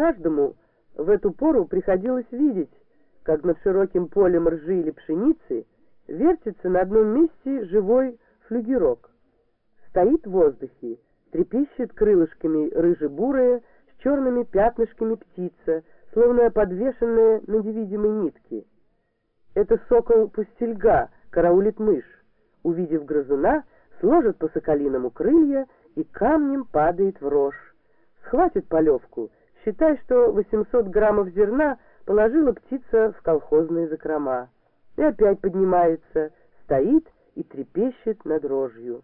Каждому в эту пору приходилось видеть, как над широким полем ржи или пшеницы вертится на одном месте живой флюгерок. Стоит в воздухе, трепещет крылышками рыже-бурая с черными пятнышками птица, словно подвешенная на невидимой нитке. Это сокол-пустельга караулит мышь. Увидев грызуна, сложит по соколиному крылья и камнем падает в рожь. Схватит полевку, считай, что 800 граммов зерна положила птица в колхозные закрома. И опять поднимается, стоит и трепещет над рожью.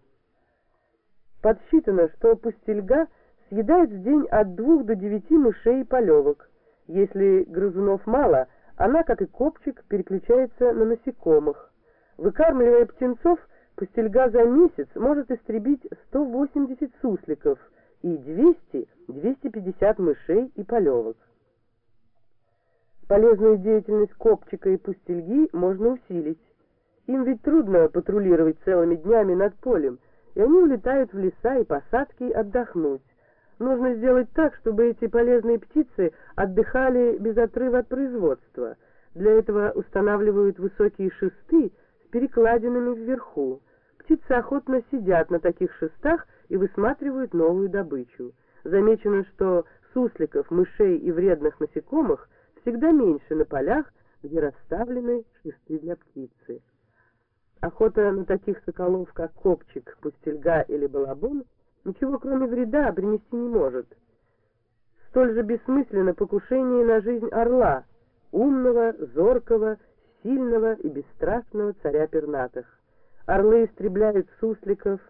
Подсчитано, что пустельга съедает в день от двух до девяти мышей и полевок. Если грызунов мало, она, как и копчик, переключается на насекомых. Выкармливая птенцов, пустельга за месяц может истребить 180 сусликов и 200-250 мышей и полевок. Полезную деятельность копчика и пустельги можно усилить. Им ведь трудно патрулировать целыми днями над полем, и они улетают в леса и посадки отдохнуть. Нужно сделать так, чтобы эти полезные птицы отдыхали без отрыва от производства. Для этого устанавливают высокие шесты с перекладинами вверху. Птицы охотно сидят на таких шестах и высматривают новую добычу. Замечено, что сусликов, мышей и вредных насекомых всегда меньше на полях, где расставлены шесты для птицы. Охота на таких соколов, как копчик, пустельга или балабон, ничего кроме вреда принести не может. Столь же бессмысленно покушение на жизнь орла, умного, зоркого, сильного и бесстрастного царя пернатых. Орлы истребляют сусликов,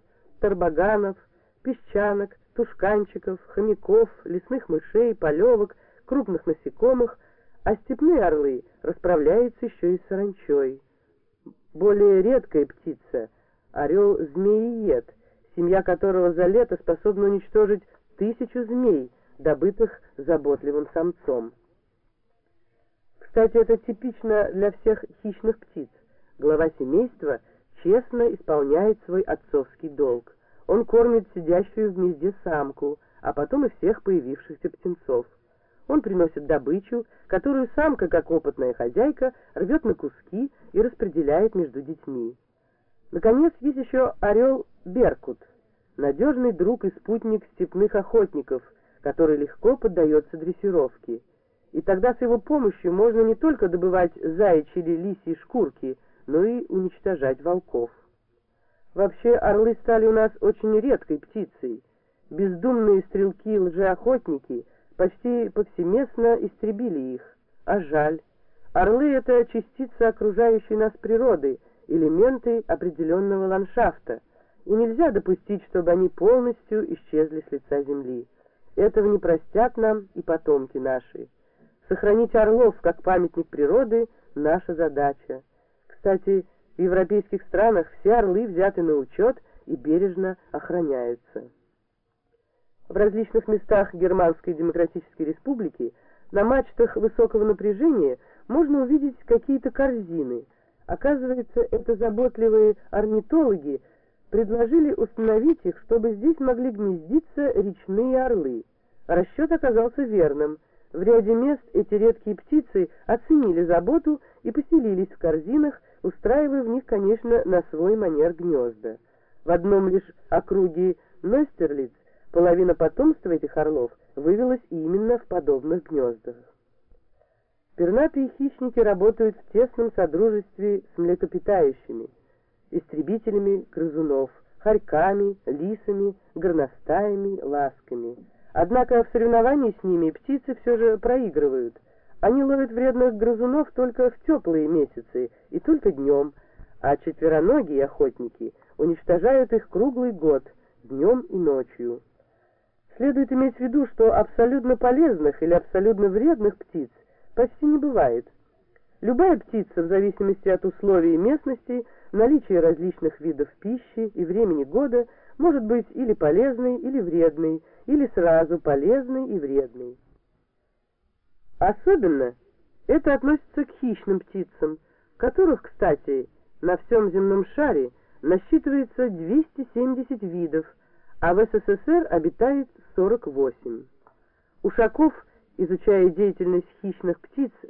тарбаганов, песчанок, тушканчиков, хомяков, лесных мышей, полевок, крупных насекомых, а степные орлы расправляются еще и саранчой. Более редкая птица — орел-змеиед, семья которого за лето способна уничтожить тысячу змей, добытых заботливым самцом. Кстати, это типично для всех хищных птиц. Глава семейства честно исполняет свой отцовский долг. Он кормит сидящую в гнезде самку, а потом и всех появившихся птенцов. Он приносит добычу, которую самка, как опытная хозяйка, рвет на куски и распределяет между детьми. Наконец, есть еще орел Беркут, надежный друг и спутник степных охотников, который легко поддается дрессировке. И тогда с его помощью можно не только добывать заячьи или лисьи шкурки, но и уничтожать волков. Вообще орлы стали у нас очень редкой птицей. Бездумные стрелки-лжеохотники – почти повсеместно истребили их. А жаль. Орлы — это частицы окружающей нас природы, элементы определенного ландшафта, и нельзя допустить, чтобы они полностью исчезли с лица земли. Этого не простят нам и потомки наши. Сохранить орлов как памятник природы — наша задача. Кстати, в европейских странах все орлы взяты на учет и бережно охраняются. В различных местах Германской Демократической Республики на мачтах высокого напряжения можно увидеть какие-то корзины. Оказывается, это заботливые орнитологи предложили установить их, чтобы здесь могли гнездиться речные орлы. Расчет оказался верным. В ряде мест эти редкие птицы оценили заботу и поселились в корзинах, устраивая в них, конечно, на свой манер гнезда. В одном лишь округе Ностерлиц Половина потомства этих орлов вывелась именно в подобных гнездах. Пернатые хищники работают в тесном содружестве с млекопитающими, истребителями грызунов, хорьками, лисами, горностаями, ласками. Однако в соревновании с ними птицы все же проигрывают. Они ловят вредных грызунов только в теплые месяцы и только днем, а четвероногие охотники уничтожают их круглый год, днем и ночью. Следует иметь в виду, что абсолютно полезных или абсолютно вредных птиц почти не бывает. Любая птица, в зависимости от условий местности, наличия различных видов пищи и времени года, может быть или полезной, или вредной, или сразу полезной и вредной. Особенно это относится к хищным птицам, которых, кстати, на всем земном шаре насчитывается 270 видов, а в СССР обитает 48. Ушаков Изучая деятельность хищных птиц,